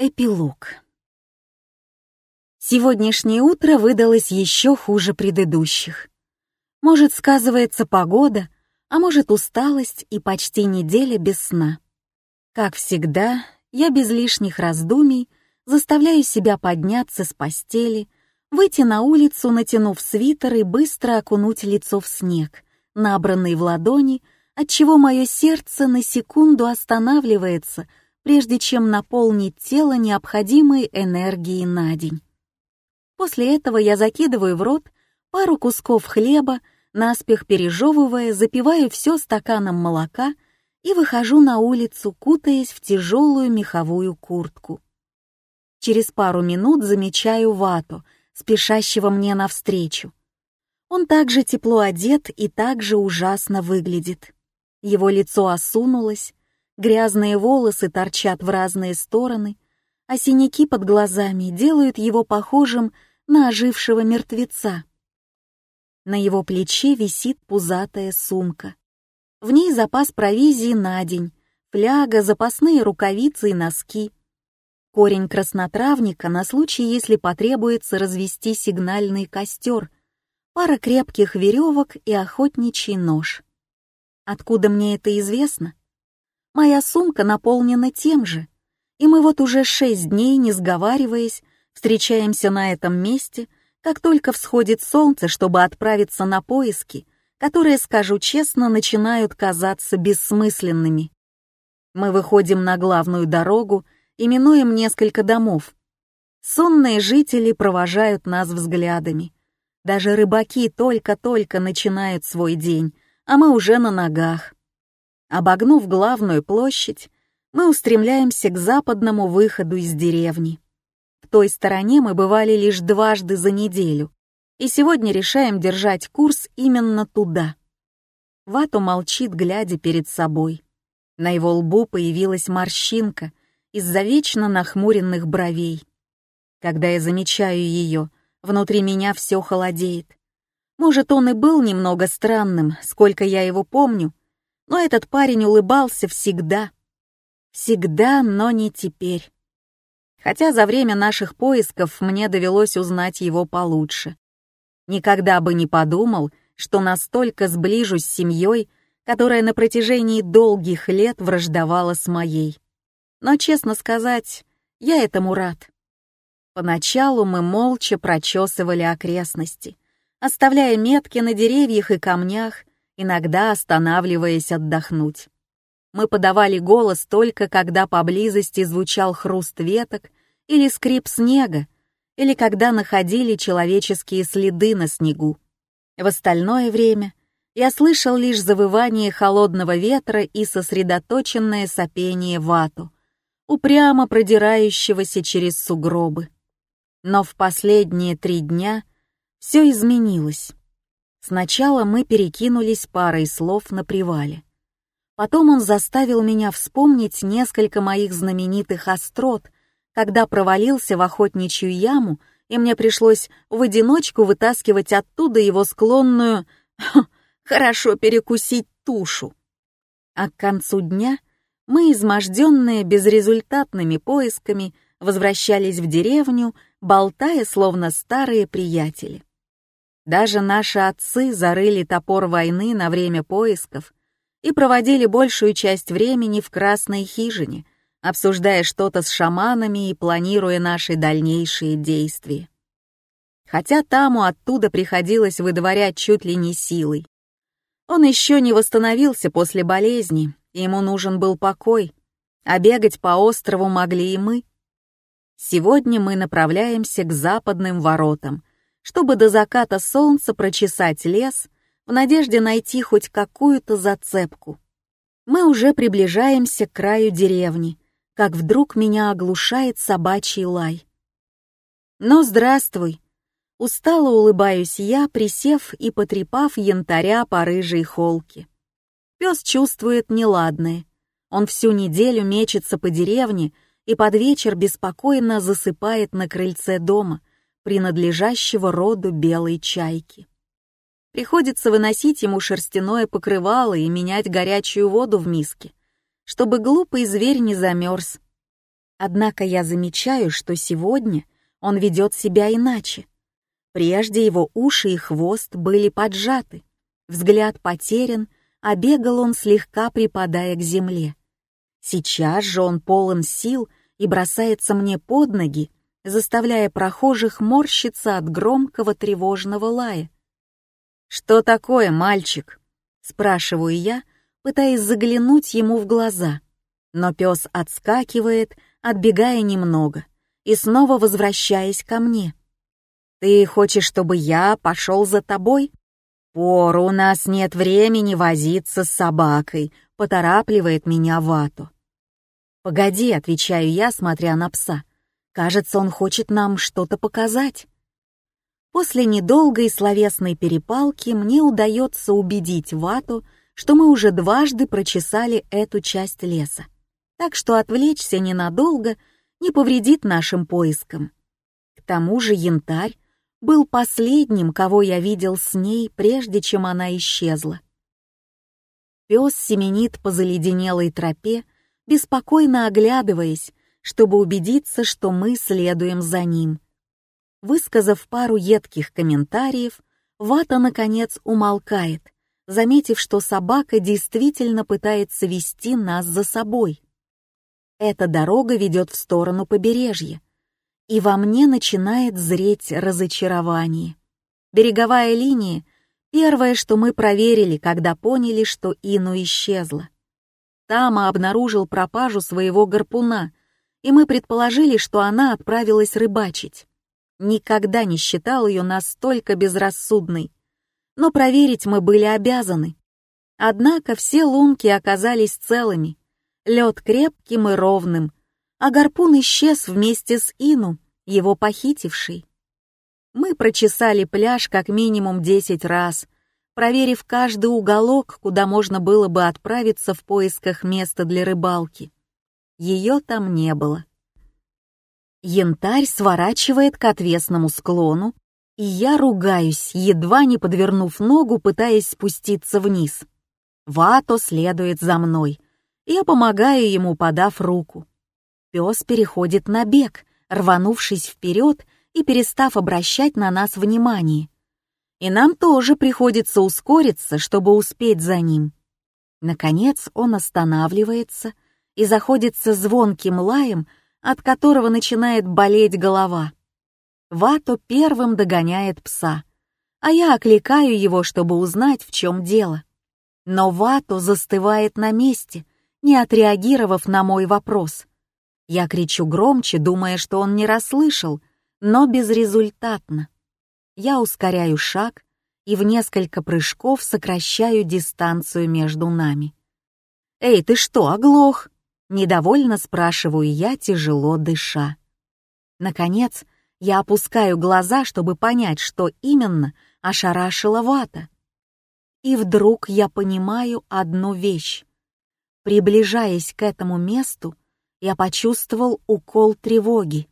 Эпилог. Сегодняшнее утро выдалось еще хуже предыдущих. Может, сказывается погода, а может, усталость и почти неделя без сна. Как всегда, я без лишних раздумий заставляю себя подняться с постели, выйти на улицу, натянув свитер и быстро окунуть лицо в снег, набранный в ладони, отчего мое сердце на секунду останавливается — прежде чем наполнить тело необходимой энергией на день. После этого я закидываю в рот пару кусков хлеба, наспех пережевывая, запиваю все стаканом молока и выхожу на улицу, кутаясь в тяжелую меховую куртку. Через пару минут замечаю вату, спешащего мне навстречу. Он также тепло одет и также ужасно выглядит. Его лицо осунулось, Грязные волосы торчат в разные стороны, а синяки под глазами делают его похожим на ожившего мертвеца. На его плече висит пузатая сумка. В ней запас провизии на день, фляга, запасные рукавицы и носки. Корень краснотравника на случай, если потребуется развести сигнальный костер, пара крепких веревок и охотничий нож. Откуда мне это известно? Моя сумка наполнена тем же, и мы вот уже шесть дней, не сговариваясь, встречаемся на этом месте, как только всходит солнце, чтобы отправиться на поиски, которые, скажу честно, начинают казаться бессмысленными. Мы выходим на главную дорогу и минуем несколько домов. Сонные жители провожают нас взглядами. Даже рыбаки только-только начинают свой день, а мы уже на ногах. Обогнув главную площадь, мы устремляемся к западному выходу из деревни. В той стороне мы бывали лишь дважды за неделю, и сегодня решаем держать курс именно туда. Вату молчит, глядя перед собой. На его лбу появилась морщинка из-за вечно нахмуренных бровей. Когда я замечаю ее, внутри меня все холодеет. Может, он и был немного странным, сколько я его помню, но этот парень улыбался всегда. Всегда, но не теперь. Хотя за время наших поисков мне довелось узнать его получше. Никогда бы не подумал, что настолько сближусь с семьей, которая на протяжении долгих лет враждовала с моей. Но, честно сказать, я этому рад. Поначалу мы молча прочесывали окрестности, оставляя метки на деревьях и камнях, иногда останавливаясь отдохнуть. Мы подавали голос только когда поблизости звучал хруст веток или скрип снега, или когда находили человеческие следы на снегу. В остальное время я слышал лишь завывание холодного ветра и сосредоточенное сопение вату, упрямо продирающегося через сугробы. Но в последние три дня все изменилось. Сначала мы перекинулись парой слов на привале. Потом он заставил меня вспомнить несколько моих знаменитых острот, когда провалился в охотничью яму, и мне пришлось в одиночку вытаскивать оттуда его склонную «хорошо перекусить тушу». А к концу дня мы, изможденные безрезультатными поисками, возвращались в деревню, болтая, словно старые приятели. Даже наши отцы зарыли топор войны на время поисков и проводили большую часть времени в красной хижине, обсуждая что-то с шаманами и планируя наши дальнейшие действия. Хотя Таму оттуда приходилось выдворять чуть ли не силой. Он еще не восстановился после болезни, ему нужен был покой, а бегать по острову могли и мы. Сегодня мы направляемся к западным воротам — чтобы до заката солнца прочесать лес в надежде найти хоть какую-то зацепку. Мы уже приближаемся к краю деревни, как вдруг меня оглушает собачий лай. «Ну, здравствуй!» Устало улыбаюсь я, присев и потрепав янтаря по рыжей холке. Пес чувствует неладное. Он всю неделю мечется по деревне и под вечер беспокойно засыпает на крыльце дома, принадлежащего роду белой чайки. Приходится выносить ему шерстяное покрывало и менять горячую воду в миске, чтобы глупый зверь не замерз. Однако я замечаю, что сегодня он ведет себя иначе. Прежде его уши и хвост были поджаты, взгляд потерян, а бегал он слегка припадая к земле. Сейчас же он полон сил и бросается мне под ноги, заставляя прохожих морщиться от громкого тревожного лая. «Что такое, мальчик?» — спрашиваю я, пытаясь заглянуть ему в глаза. Но пес отскакивает, отбегая немного, и снова возвращаясь ко мне. «Ты хочешь, чтобы я пошел за тобой?» «Пор, у нас нет времени возиться с собакой», — поторапливает меня Вату. «Погоди», — отвечаю я, смотря на пса. «Кажется, он хочет нам что-то показать». После недолгой словесной перепалки мне удается убедить Вату, что мы уже дважды прочесали эту часть леса, так что отвлечься ненадолго не повредит нашим поискам. К тому же янтарь был последним, кого я видел с ней, прежде чем она исчезла. Пес семенит по заледенелой тропе, беспокойно оглядываясь, чтобы убедиться, что мы следуем за ним. Высказав пару едких комментариев, Вата, наконец, умолкает, заметив, что собака действительно пытается вести нас за собой. Эта дорога ведет в сторону побережья, и во мне начинает зреть разочарование. Береговая линия — первое, что мы проверили, когда поняли, что Ину исчезла. Тама обнаружил пропажу своего гарпуна, и мы предположили, что она отправилась рыбачить. Никогда не считал ее настолько безрассудной, но проверить мы были обязаны. Однако все лунки оказались целыми, лед крепким и ровным, а гарпун исчез вместе с Ину, его похитившей. Мы прочесали пляж как минимум десять раз, проверив каждый уголок, куда можно было бы отправиться в поисках места для рыбалки. Ее там не было. Янтарь сворачивает к отвесному склону, и я ругаюсь, едва не подвернув ногу, пытаясь спуститься вниз. Вато следует за мной. Я помогаю ему, подав руку. Пес переходит на бег, рванувшись вперед и перестав обращать на нас внимание. И нам тоже приходится ускориться, чтобы успеть за ним. Наконец он останавливается и заходится звонким лаем, от которого начинает болеть голова. Вато первым догоняет пса, а я окликаю его, чтобы узнать, в чем дело. Но Вато застывает на месте, не отреагировав на мой вопрос. Я кричу громче, думая, что он не расслышал, но безрезультатно. Я ускоряю шаг и в несколько прыжков сокращаю дистанцию между нами. «Эй, ты что, оглох?» — недовольно спрашиваю я, тяжело дыша. Наконец, я опускаю глаза, чтобы понять, что именно ошарашила вата. И вдруг я понимаю одну вещь. Приближаясь к этому месту, я почувствовал укол тревоги.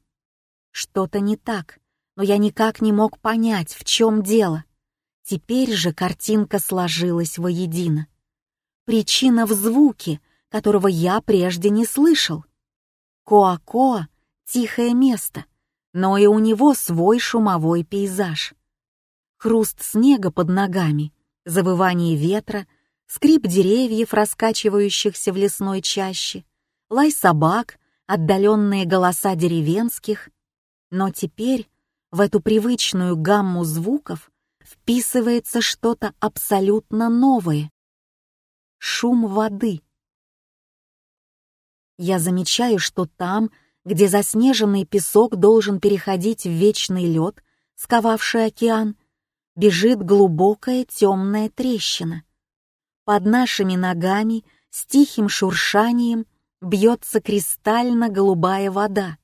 Что-то не так, но я никак не мог понять, в чем дело. Теперь же картинка сложилась воедино. Причина в звуке, которого я прежде не слышал. Коа-Коа — тихое место, но и у него свой шумовой пейзаж. Хруст снега под ногами, завывание ветра, скрип деревьев, раскачивающихся в лесной чаще — лай собак, отдаленные голоса деревенских. Но теперь в эту привычную гамму звуков вписывается что-то абсолютно новое. Шум воды. Я замечаю, что там, где заснеженный песок должен переходить в вечный лед, сковавший океан, бежит глубокая темная трещина. Под нашими ногами с тихим шуршанием бьется кристально-голубая вода,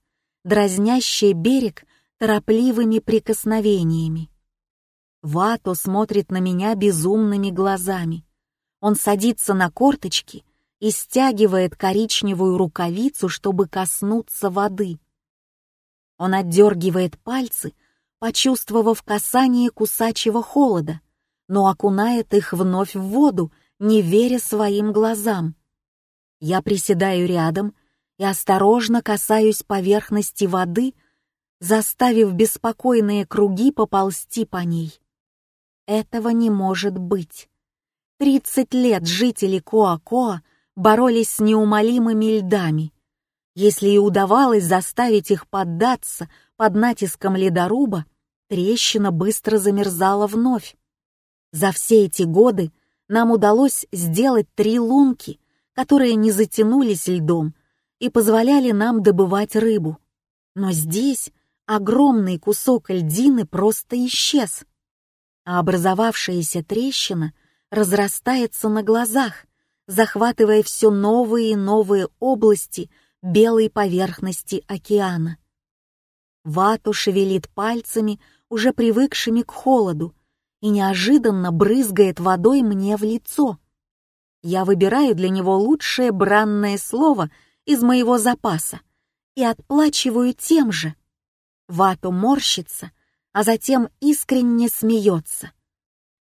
дразнящая берег торопливыми прикосновениями. Вато смотрит на меня безумными глазами. Он садится на корточки и стягивает коричневую рукавицу, чтобы коснуться воды. Он отдергивает пальцы, почувствовав касание кусачего холода, но окунает их вновь в воду, не веря своим глазам. Я приседаю рядом и осторожно касаюсь поверхности воды, заставив беспокойные круги поползти по ней. Этого не может быть. Тридцать лет жители Коа-Коа боролись с неумолимыми льдами. Если и удавалось заставить их поддаться под натиском ледоруба, трещина быстро замерзала вновь. За все эти годы нам удалось сделать три лунки, которые не затянулись льдом и позволяли нам добывать рыбу. Но здесь огромный кусок льдины просто исчез, а образовавшаяся трещина разрастается на глазах, захватывая все новые и новые области белой поверхности океана. Вату шевелит пальцами, уже привыкшими к холоду, и неожиданно брызгает водой мне в лицо. Я выбираю для него лучшее бранное слово из моего запаса и отплачиваю тем же. Вату морщится, а затем искренне смеется.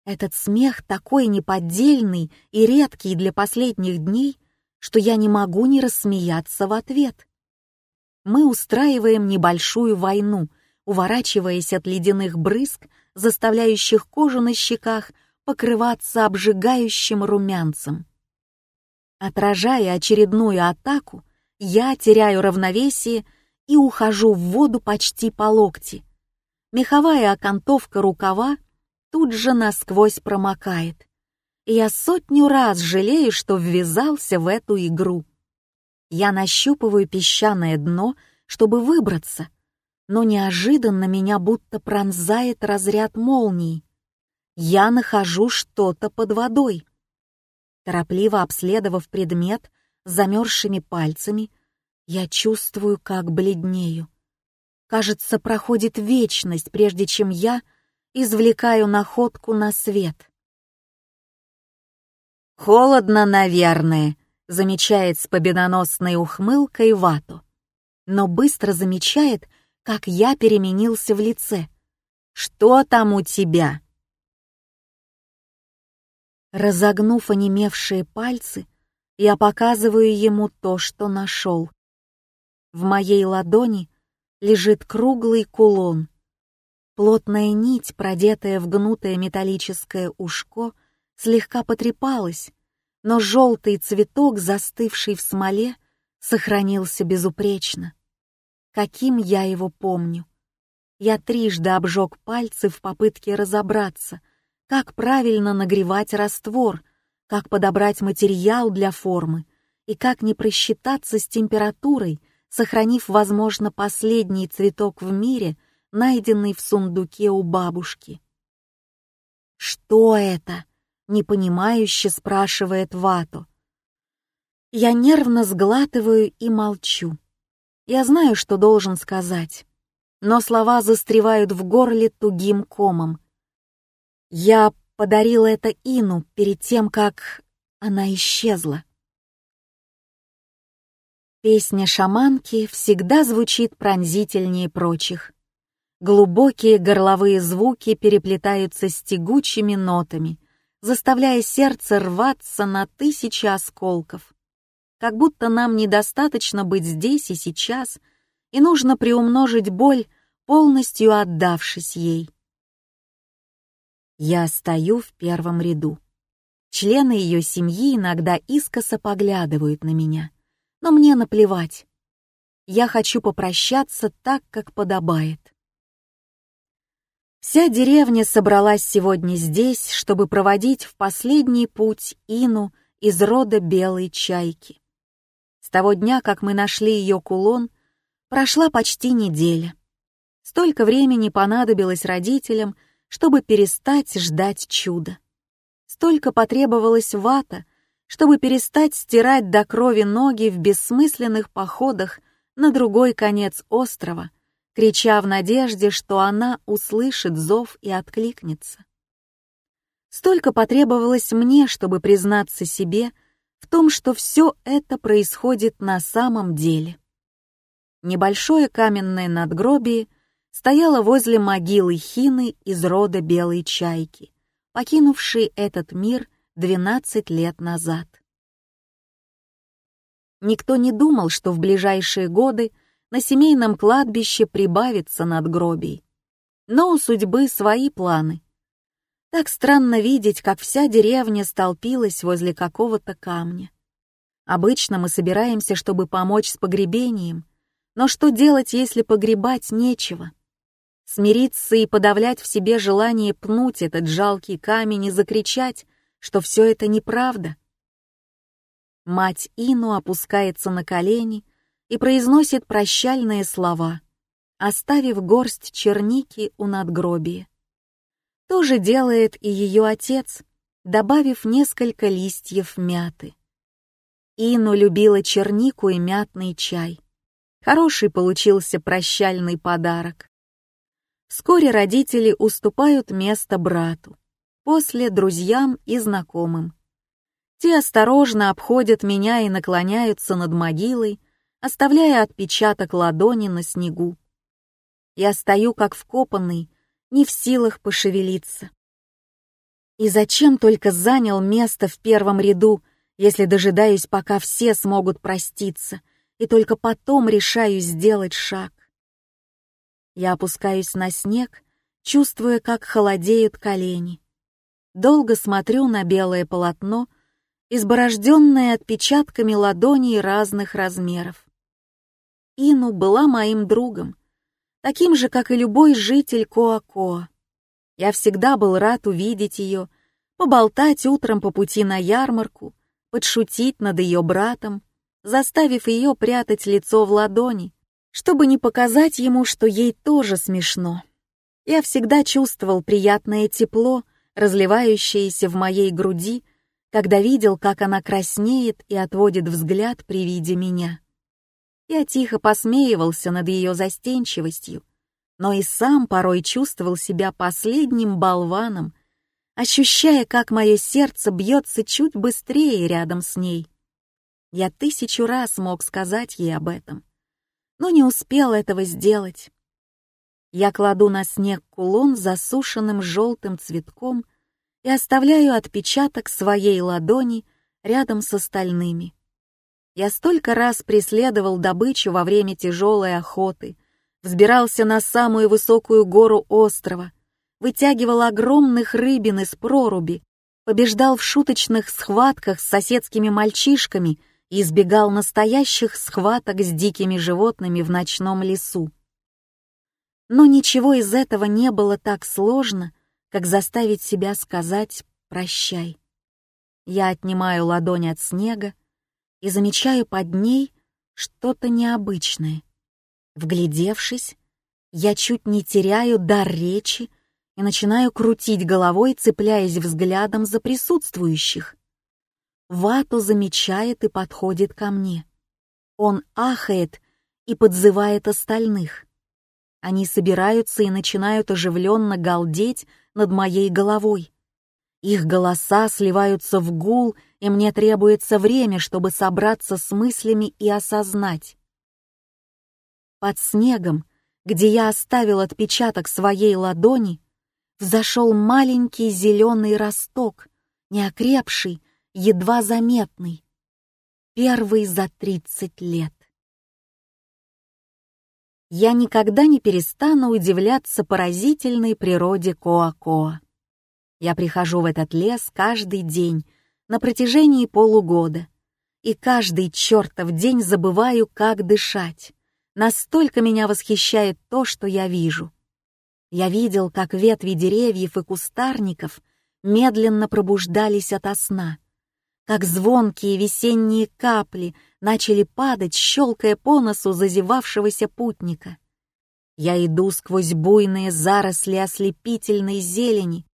Этот смех такой неподдельный и редкий для последних дней, что я не могу не рассмеяться в ответ. Мы устраиваем небольшую войну, уворачиваясь от ледяных брызг заставляющих кожу на щеках покрываться обжигающим румянцем. Отражая очередную атаку, я теряю равновесие и ухожу в воду почти по локти. Меховая окантовка рукава тут же насквозь промокает. Я сотню раз жалею, что ввязался в эту игру. Я нащупываю песчаное дно, чтобы выбраться — но неожиданно меня будто пронзает разряд молний. Я нахожу что-то под водой. Торопливо обследовав предмет замерзшими пальцами, я чувствую, как бледнею. Кажется, проходит вечность, прежде чем я извлекаю находку на свет. «Холодно, наверное», — замечает с победоносной ухмылкой Вату, но быстро замечает, как я переменился в лице. «Что там у тебя?» Разогнув онемевшие пальцы, я показываю ему то, что нашел. В моей ладони лежит круглый кулон. Плотная нить, продетая в гнутое металлическое ушко, слегка потрепалась, но желтый цветок, застывший в смоле, сохранился безупречно каким я его помню. Я трижды обжег пальцы в попытке разобраться, как правильно нагревать раствор, как подобрать материал для формы и как не просчитаться с температурой, сохранив, возможно, последний цветок в мире, найденный в сундуке у бабушки. «Что это?» — непонимающе спрашивает Вато. Я нервно сглатываю и молчу. Я знаю, что должен сказать, но слова застревают в горле тугим комом. Я подарила это Ину перед тем, как она исчезла. Песня шаманки всегда звучит пронзительнее прочих. Глубокие горловые звуки переплетаются с тягучими нотами, заставляя сердце рваться на тысячи осколков как будто нам недостаточно быть здесь и сейчас, и нужно приумножить боль, полностью отдавшись ей. Я стою в первом ряду. Члены ее семьи иногда искоса поглядывают на меня, но мне наплевать. Я хочу попрощаться так, как подобает. Вся деревня собралась сегодня здесь, чтобы проводить в последний путь Ину из рода белой чайки. С того дня, как мы нашли ее кулон, прошла почти неделя. Столько времени понадобилось родителям, чтобы перестать ждать чуда. Столько потребовалось вата, чтобы перестать стирать до крови ноги в бессмысленных походах на другой конец острова, крича в надежде, что она услышит зов и откликнется. Столько потребовалось мне, чтобы признаться себе, в том, что все это происходит на самом деле. Небольшое каменное надгробие стояло возле могилы Хины из рода Белой Чайки, покинувшей этот мир 12 лет назад. Никто не думал, что в ближайшие годы на семейном кладбище прибавится надгробий. Но у судьбы свои планы. Так странно видеть, как вся деревня столпилась возле какого-то камня. Обычно мы собираемся, чтобы помочь с погребением, но что делать, если погребать нечего? Смириться и подавлять в себе желание пнуть этот жалкий камень и закричать, что все это неправда. Мать Ину опускается на колени и произносит прощальные слова, оставив горсть черники у надгробия. То же делает и ее отец, добавив несколько листьев мяты. Ину любила чернику и мятный чай. Хороший получился прощальный подарок. Вскоре родители уступают место брату, после друзьям и знакомым. Те осторожно обходят меня и наклоняются над могилой, оставляя отпечаток ладони на снегу. Я стою как вкопанный, не в силах пошевелиться. И зачем только занял место в первом ряду, если дожидаюсь, пока все смогут проститься, и только потом решаю сделать шаг. Я опускаюсь на снег, чувствуя, как холодеют колени. Долго смотрю на белое полотно, изборожденное отпечатками ладоней разных размеров. Ину была моим другом, таким же, как и любой житель Коакоа. Я всегда был рад увидеть ее, поболтать утром по пути на ярмарку, подшутить над ее братом, заставив ее прятать лицо в ладони, чтобы не показать ему, что ей тоже смешно. Я всегда чувствовал приятное тепло, разливающееся в моей груди, когда видел, как она краснеет и отводит взгляд при виде меня. Я тихо посмеивался над ее застенчивостью, но и сам порой чувствовал себя последним болваном, ощущая, как мое сердце бьется чуть быстрее рядом с ней. Я тысячу раз мог сказать ей об этом, но не успел этого сделать. Я кладу на снег кулон с засушенным желтым цветком и оставляю отпечаток своей ладони рядом с остальными. Я столько раз преследовал добычу во время тяжелой охоты, взбирался на самую высокую гору острова — вытягивал огромных рыбин из проруби, побеждал в шуточных схватках с соседскими мальчишками и избегал настоящих схваток с дикими животными в ночном лесу. Но ничего из этого не было так сложно, как заставить себя сказать «прощай». Я отнимаю ладонь от снега и замечаю под ней что-то необычное. Вглядевшись, я чуть не теряю дар речи и начинаю крутить головой, цепляясь взглядом за присутствующих. Вату замечает и подходит ко мне. Он ахает и подзывает остальных. Они собираются и начинают оживленно галдеть над моей головой. Их голоса сливаются в гул, и мне требуется время, чтобы собраться с мыслями и осознать. Под снегом, где я оставил отпечаток своей ладони, взошел маленький зеленый росток, неокрепший, едва заметный. Первый за тридцать лет. Я никогда не перестану удивляться поразительной природе Коакоа. Я прихожу в этот лес каждый день на протяжении полугода, и каждый чертов день забываю, как дышать. Настолько меня восхищает то, что я вижу — я видел, как ветви деревьев и кустарников медленно пробуждались ото сна, как звонкие весенние капли начали падать, щелкая по носу зазевавшегося путника. Я иду сквозь буйные заросли ослепительной зелени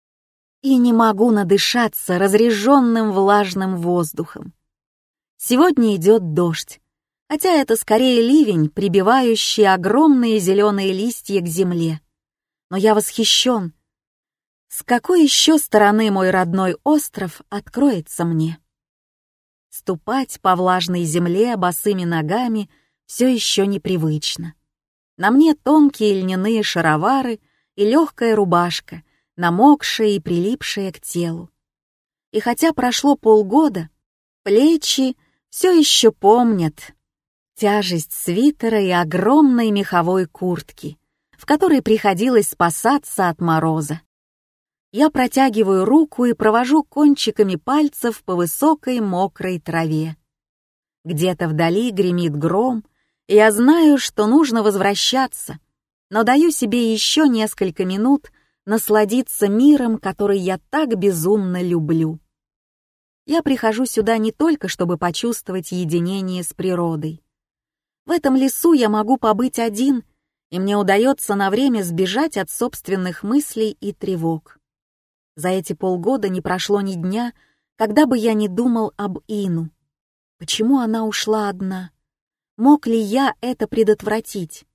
и не могу надышаться разреженным влажным воздухом. Сегодня идет дождь, хотя это скорее ливень, прибивающий огромные зеленые листья к земле но я восхищен. С какой еще стороны мой родной остров откроется мне? Ступать по влажной земле босыми ногами все еще непривычно. На мне тонкие льняные шаровары и легкая рубашка, намокшая и прилипшая к телу. И хотя прошло полгода, плечи все еще помнят тяжесть свитера и огромной меховой куртки, в которой приходилось спасаться от мороза. Я протягиваю руку и провожу кончиками пальцев по высокой мокрой траве. Где-то вдали гремит гром, и я знаю, что нужно возвращаться, но даю себе еще несколько минут насладиться миром, который я так безумно люблю. Я прихожу сюда не только, чтобы почувствовать единение с природой. В этом лесу я могу побыть один, и мне удается на время сбежать от собственных мыслей и тревог. За эти полгода не прошло ни дня, когда бы я не думал об Ину. Почему она ушла одна? Мог ли я это предотвратить?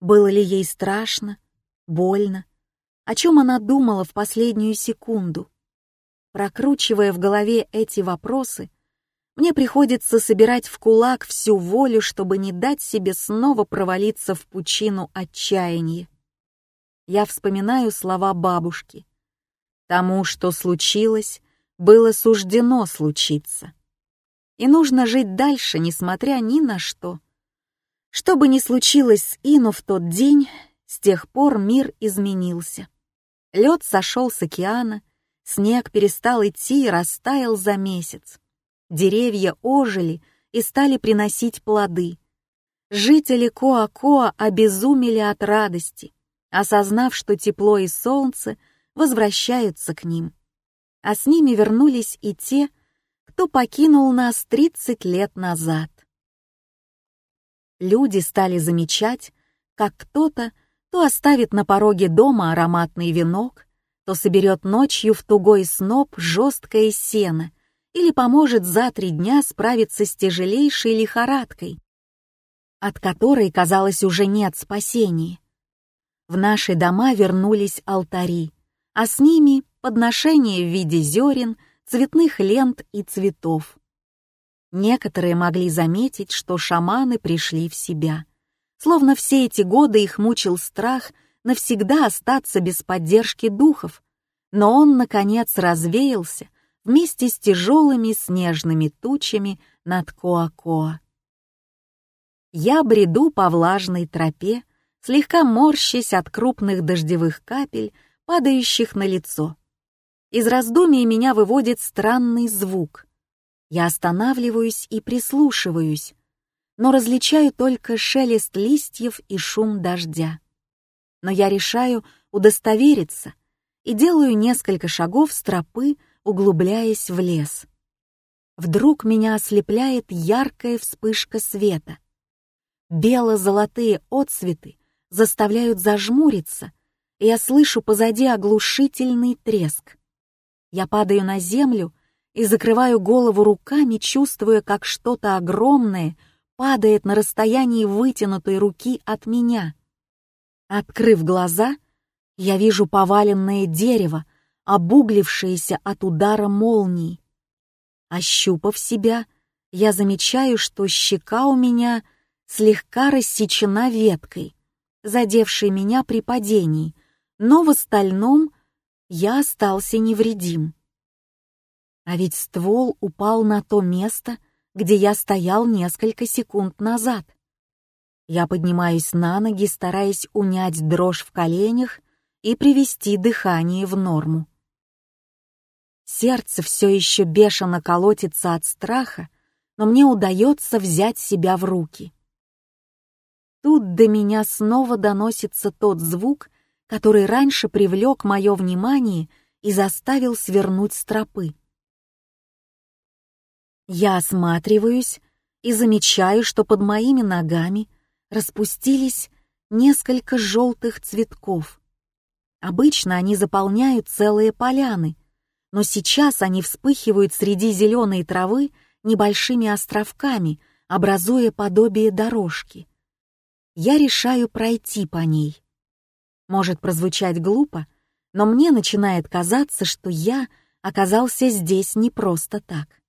Было ли ей страшно? Больно? О чем она думала в последнюю секунду? Прокручивая в голове эти вопросы, мне приходится собирать в кулак всю волю, чтобы не дать себе снова провалиться в пучину отчаяния. Я вспоминаю слова бабушки. Тому, что случилось, было суждено случиться. И нужно жить дальше, несмотря ни на что. Что бы ни случилось с Ину в тот день, с тех пор мир изменился. Лед сошел с океана, снег перестал идти и растаял за месяц. Деревья ожили и стали приносить плоды. Жители Коа-Коа обезумели от радости, осознав, что тепло и солнце возвращаются к ним. А с ними вернулись и те, кто покинул нас 30 лет назад. Люди стали замечать, как кто-то то оставит на пороге дома ароматный венок, то соберет ночью в тугой сноп жесткое сено или поможет за три дня справиться с тяжелейшей лихорадкой, от которой, казалось, уже нет спасения. В наши дома вернулись алтари, а с ними подношения в виде зерен, цветных лент и цветов. Некоторые могли заметить, что шаманы пришли в себя — Словно все эти годы их мучил страх навсегда остаться без поддержки духов, но он, наконец, развеялся вместе с тяжелыми снежными тучами над Коакоа. Я бреду по влажной тропе, слегка морщась от крупных дождевых капель, падающих на лицо. Из раздумий меня выводит странный звук. Я останавливаюсь и прислушиваюсь, но различаю только шелест листьев и шум дождя. Но я решаю удостовериться и делаю несколько шагов с тропы, углубляясь в лес. Вдруг меня ослепляет яркая вспышка света. Бело-золотые отсветы заставляют зажмуриться, и я слышу позади оглушительный треск. Я падаю на землю и закрываю голову руками, чувствуя, как что-то огромное — падает на расстоянии вытянутой руки от меня. Открыв глаза, я вижу поваленное дерево, обуглившееся от удара молнии. Ощупав себя, я замечаю, что щека у меня слегка рассечена веткой, задевшей меня при падении, но в остальном я остался невредим. А ведь ствол упал на то место, где я стоял несколько секунд назад. Я поднимаюсь на ноги, стараясь унять дрожь в коленях и привести дыхание в норму. Сердце все еще бешено колотится от страха, но мне удается взять себя в руки. Тут до меня снова доносится тот звук, который раньше привлек мое внимание и заставил свернуть с тропы. Я осматриваюсь и замечаю, что под моими ногами распустились несколько желтых цветков. Обычно они заполняют целые поляны, но сейчас они вспыхивают среди зеленой травы небольшими островками, образуя подобие дорожки. Я решаю пройти по ней. Может прозвучать глупо, но мне начинает казаться, что я оказался здесь не просто так.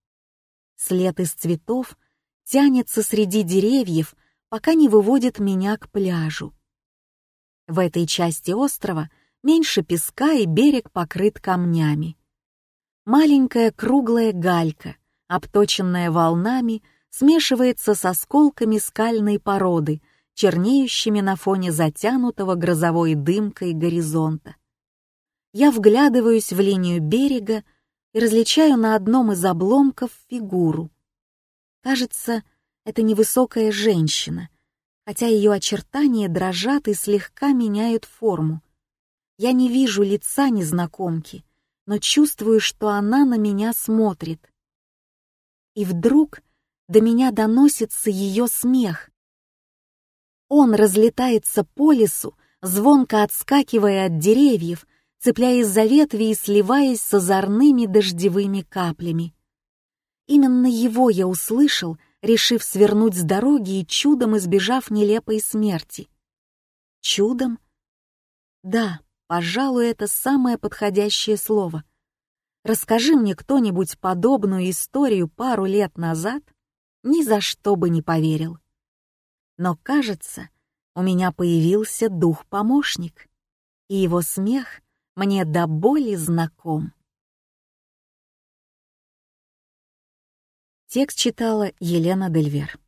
След из цветов тянется среди деревьев, пока не выводит меня к пляжу. В этой части острова меньше песка и берег покрыт камнями. Маленькая круглая галька, обточенная волнами, смешивается с осколками скальной породы, чернеющими на фоне затянутого грозовой дымкой горизонта. Я вглядываюсь в линию берега и различаю на одном из обломков фигуру. Кажется, это невысокая женщина, хотя ее очертания дрожат и слегка меняют форму. Я не вижу лица незнакомки, но чувствую, что она на меня смотрит. И вдруг до меня доносится ее смех. Он разлетается по лесу, звонко отскакивая от деревьев, цепляясь за ветви и сливаясь с озорными дождевыми каплями. Именно его я услышал, решив свернуть с дороги и чудом избежав нелепой смерти. Чудом? Да, пожалуй, это самое подходящее слово. Расскажи мне кто-нибудь подобную историю пару лет назад, ни за что бы не поверил. Но, кажется, у меня появился дух-помощник, и его смех мне до боли знаком. Текст читала Елена Дельвер.